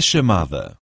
chamada